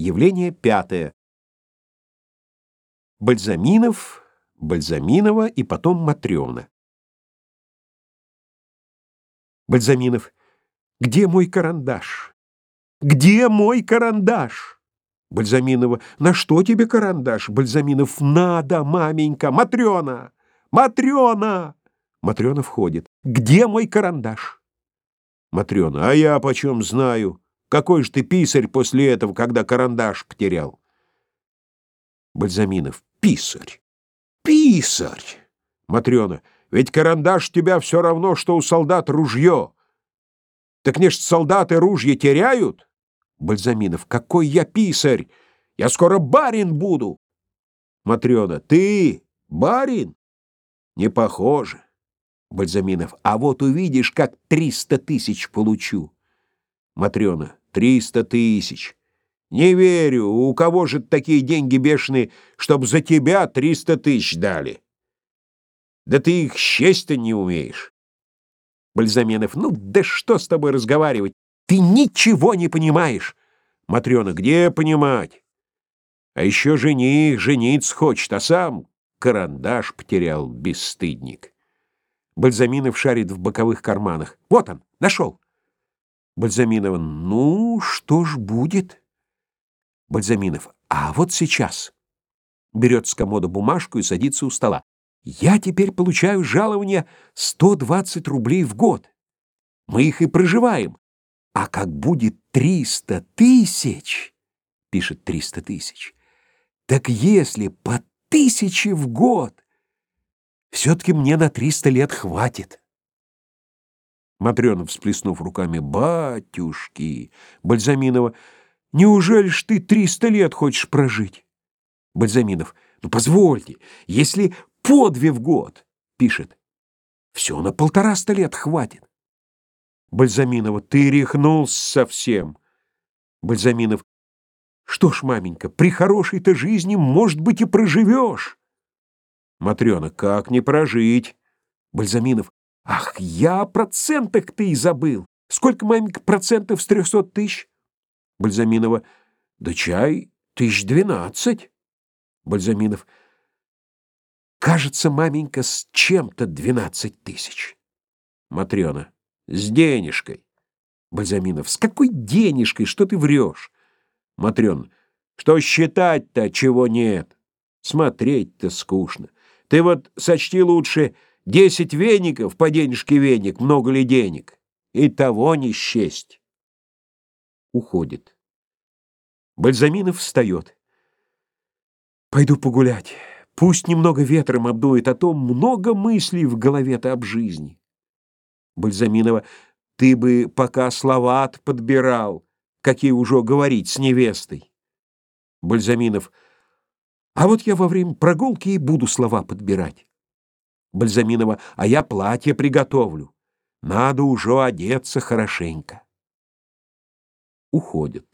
Явление пятое. Бальзаминов, Бальзаминова и потом Матрёна. Бальзаминов. Где мой карандаш? Где мой карандаш? Бальзаминова. На что тебе карандаш? Бальзаминов. Надо, маменька. Матрёна! Матрёна! Матрёна входит. Где мой карандаш? Матрёна. А я почем знаю? Какой ж ты писарь после этого, когда карандаш потерял? Бальзаминов. Писарь. Писарь. Матрёна. Ведь карандаш тебя все равно, что у солдат ружье. Так не ж солдаты ружья теряют? Бальзаминов. Какой я писарь! Я скоро барин буду. Матрёна. Ты барин? Не похоже. Бальзаминов. А вот увидишь, как триста тысяч получу. Матрёна. Триста тысяч. Не верю. У кого же такие деньги бешеные, чтоб за тебя триста тысяч дали? Да ты их счесть-то не умеешь. Бальзаменов. Ну, да что с тобой разговаривать? Ты ничего не понимаешь. Матрёна. Где понимать? А еще жених жениться хочет, а сам карандаш потерял, бесстыдник. Бальзаминов шарит в боковых карманах. Вот он, нашел. Бальзаминова. Ну, что ж будет? Бальзаминов. А вот сейчас. Берет с комода бумажку и садится у стола. Я теперь получаю жалование 120 рублей в год. Мы их и проживаем. А как будет 300 тысяч, пишет 300 тысяч, так если по тысяче в год, все-таки мне на 300 лет хватит. Матрёна, всплеснув руками, «Батюшки!» Бальзаминова, «Неужели ж ты 300 лет хочешь прожить?» Бальзаминов, «Ну, позвольте, если по две в год, пишет. Все на полтораста лет хватит. Бальзаминова, ты рехнулся совсем. Бальзаминов, что ж, маменька, при хорошей-то жизни, может быть, и проживешь. Матрена, как не прожить? Бальзаминов, ах, я о процентах-то и забыл. Сколько, маменька, процентов с трехсот тысяч? Бальзаминова, да чай, тысяч двенадцать. Бальзаминов, Кажется, маменька, с чем-то двенадцать тысяч. Матрена. С денежкой. Бальзаминов. С какой денежкой? Что ты врешь? Матрена. Что считать-то, чего нет? Смотреть-то скучно. Ты вот сочти лучше десять веников по денежке веник, много ли денег? И того не счесть. Уходит. Бальзаминов встает. Пойду погулять. Пусть немного ветром обдует, а то много мыслей в голове-то об жизни. Бальзаминова, ты бы пока слова подбирал, какие уже говорить с невестой. Бальзаминов, а вот я во время прогулки и буду слова подбирать. Бальзаминова, а я платье приготовлю. Надо уже одеться хорошенько. Уходят.